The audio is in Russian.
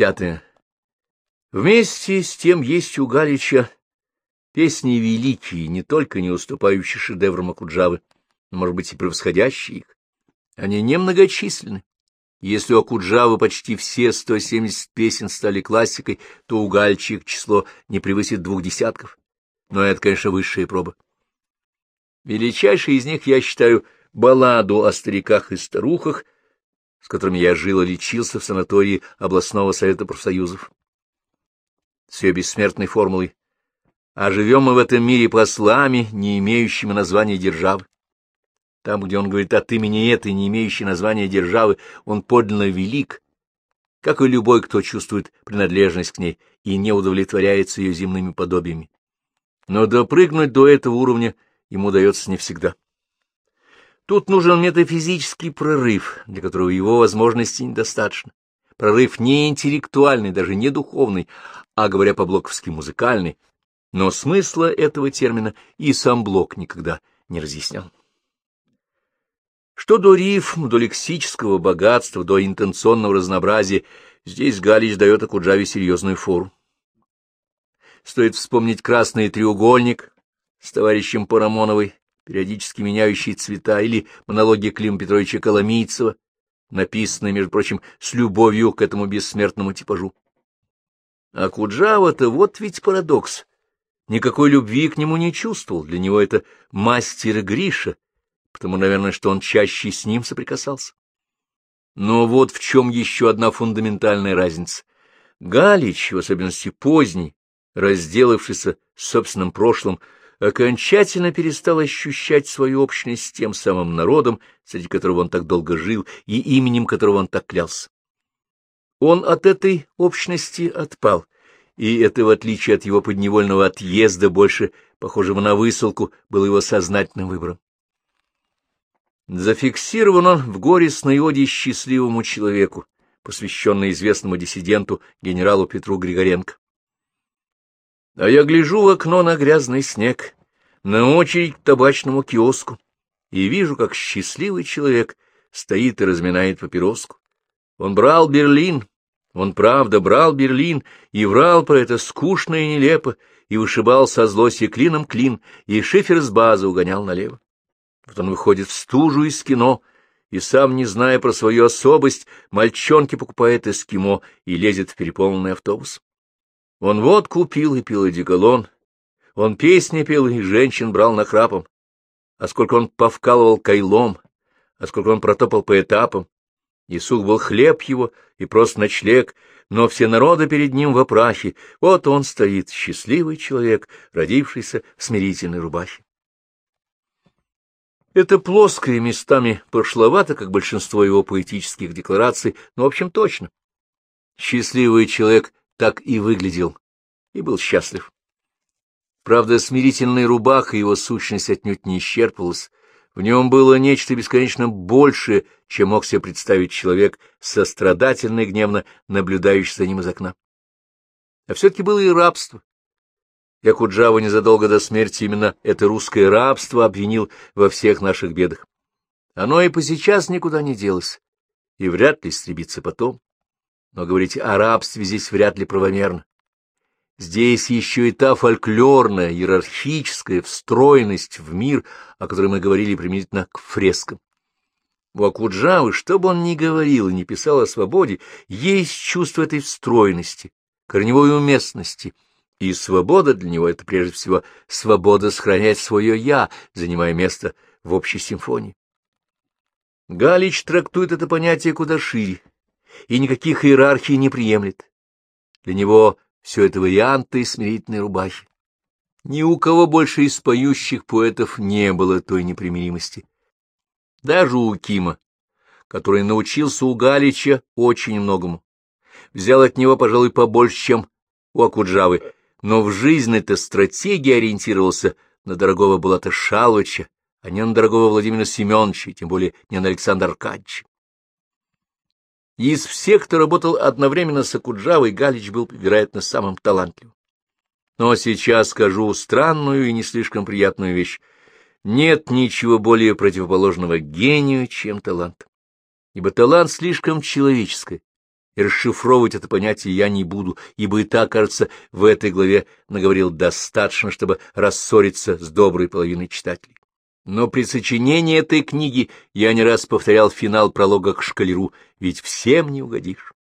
Пятое. Вместе с тем есть у Галича песни великие, не только не уступающие шедеврам Акуджавы, но, может быть, и превосходящие их. Они немногочисленны. Если у Акуджавы почти все 170 песен стали классикой, то у Гальчи их число не превысит двух десятков. Но это, конечно, высшая проба. Величайшей из них я считаю балладу о стариках и старухах, с которыми я жил и лечился в санатории областного совета профсоюзов. С ее бессмертной формулой «А живем мы в этом мире послами, не имеющими названия державы». Там, где он говорит от имени этой, не имеющей названия державы, он подлинно велик, как и любой, кто чувствует принадлежность к ней и не удовлетворяется ее земными подобиями. Но допрыгнуть до этого уровня ему удается не всегда. Тут нужен метафизический прорыв, для которого его возможностей недостаточно. Прорыв не интеллектуальный, даже не духовный, а, говоря по-блоковски, музыкальный. Но смысла этого термина и сам Блок никогда не разъяснял. Что до рифм, до лексического богатства, до интенционного разнообразия, здесь Галич дает Акуджаве серьезную фору. Стоит вспомнить красный треугольник с товарищем Парамоновой, периодически меняющий цвета, или монологи Клима Петровича Коломийцева, написанные, между прочим, с любовью к этому бессмертному типажу. А Куджава-то вот ведь парадокс. Никакой любви к нему не чувствовал, для него это мастер Гриша, потому, наверное, что он чаще с ним соприкасался. Но вот в чем еще одна фундаментальная разница. Галич, в особенности поздний, разделавшийся с собственным прошлым, окончательно перестал ощущать свою общность с тем самым народом, среди которого он так долго жил и именем которого он так клялся. Он от этой общности отпал, и это, в отличие от его подневольного отъезда, больше похожего на высылку, было его сознательным выбором. Зафиксирован он в горестной оде счастливому человеку, посвященной известному диссиденту генералу Петру Григоренко. А я гляжу в окно на грязный снег, на очередь к табачному киоску, и вижу, как счастливый человек стоит и разминает папироску. Он брал Берлин, он правда брал Берлин и врал про это скучно и нелепо, и вышибал со злости клином клин, и шифер с базы угонял налево. Вот он выходит в стужу из кино, и сам, не зная про свою особость, мальчонки покупает эскимо и лезет в переполненный автобус. Он водку пил и пил одеколон, он песни пел и женщин брал нахрапом, а сколько он повкалывал кайлом, а сколько он протопал по этапам. И сух был хлеб его, и просто ночлег, но все народы перед ним в опрахе. Вот он стоит, счастливый человек, родившийся в смирительной рубахе. Это плоское местами пошловато, как большинство его поэтических деклараций, но, в общем, точно. Счастливый человек так и выглядел, и был счастлив. Правда, смирительная рубаха его сущность отнюдь не исчерпывалась, в нем было нечто бесконечно большее, чем мог себе представить человек, сострадательно и гневно наблюдающий за ним из окна. А все-таки было и рабство, Якуджава незадолго до смерти именно это русское рабство обвинил во всех наших бедах. Оно и по сейчас никуда не делось, и вряд ли истребится потом. Но говорить о рабстве здесь вряд ли правомерно. Здесь еще и та фольклорная, иерархическая встроенность в мир, о которой мы говорили применительно к фрескам. У Акуджавы, что бы он ни говорил и ни писал о свободе, есть чувство этой встроенности, корневой уместности — и свобода для него — это прежде всего свобода сохранять свое «я», занимая место в общей симфонии. Галич трактует это понятие куда шире, и никаких иерархий не приемлет. Для него все это варианты смирительной рубахи. Ни у кого больше из поющих поэтов не было той непримиримости. Даже у Кима, который научился у Галича очень многому. Взял от него, пожалуй, побольше, чем у Акуджавы, но в жизнь-то стратегии ориентировался на дорогого Булата Шалыча, а не на дорогого Владимира Семеновича, тем более не на Александра Аркадьевича. Из всех, кто работал одновременно с Акуджавой, Галич был, вероятно, самым талантливым. Но сейчас скажу странную и не слишком приятную вещь. Нет ничего более противоположного гению, чем талант. Ибо талант слишком человеческое, и расшифровывать это понятие я не буду, ибо и так, кажется, в этой главе наговорил достаточно, чтобы рассориться с доброй половиной читателей. Но при сочинении этой книги я не раз повторял финал пролога к шкалеру, ведь всем не угодишь.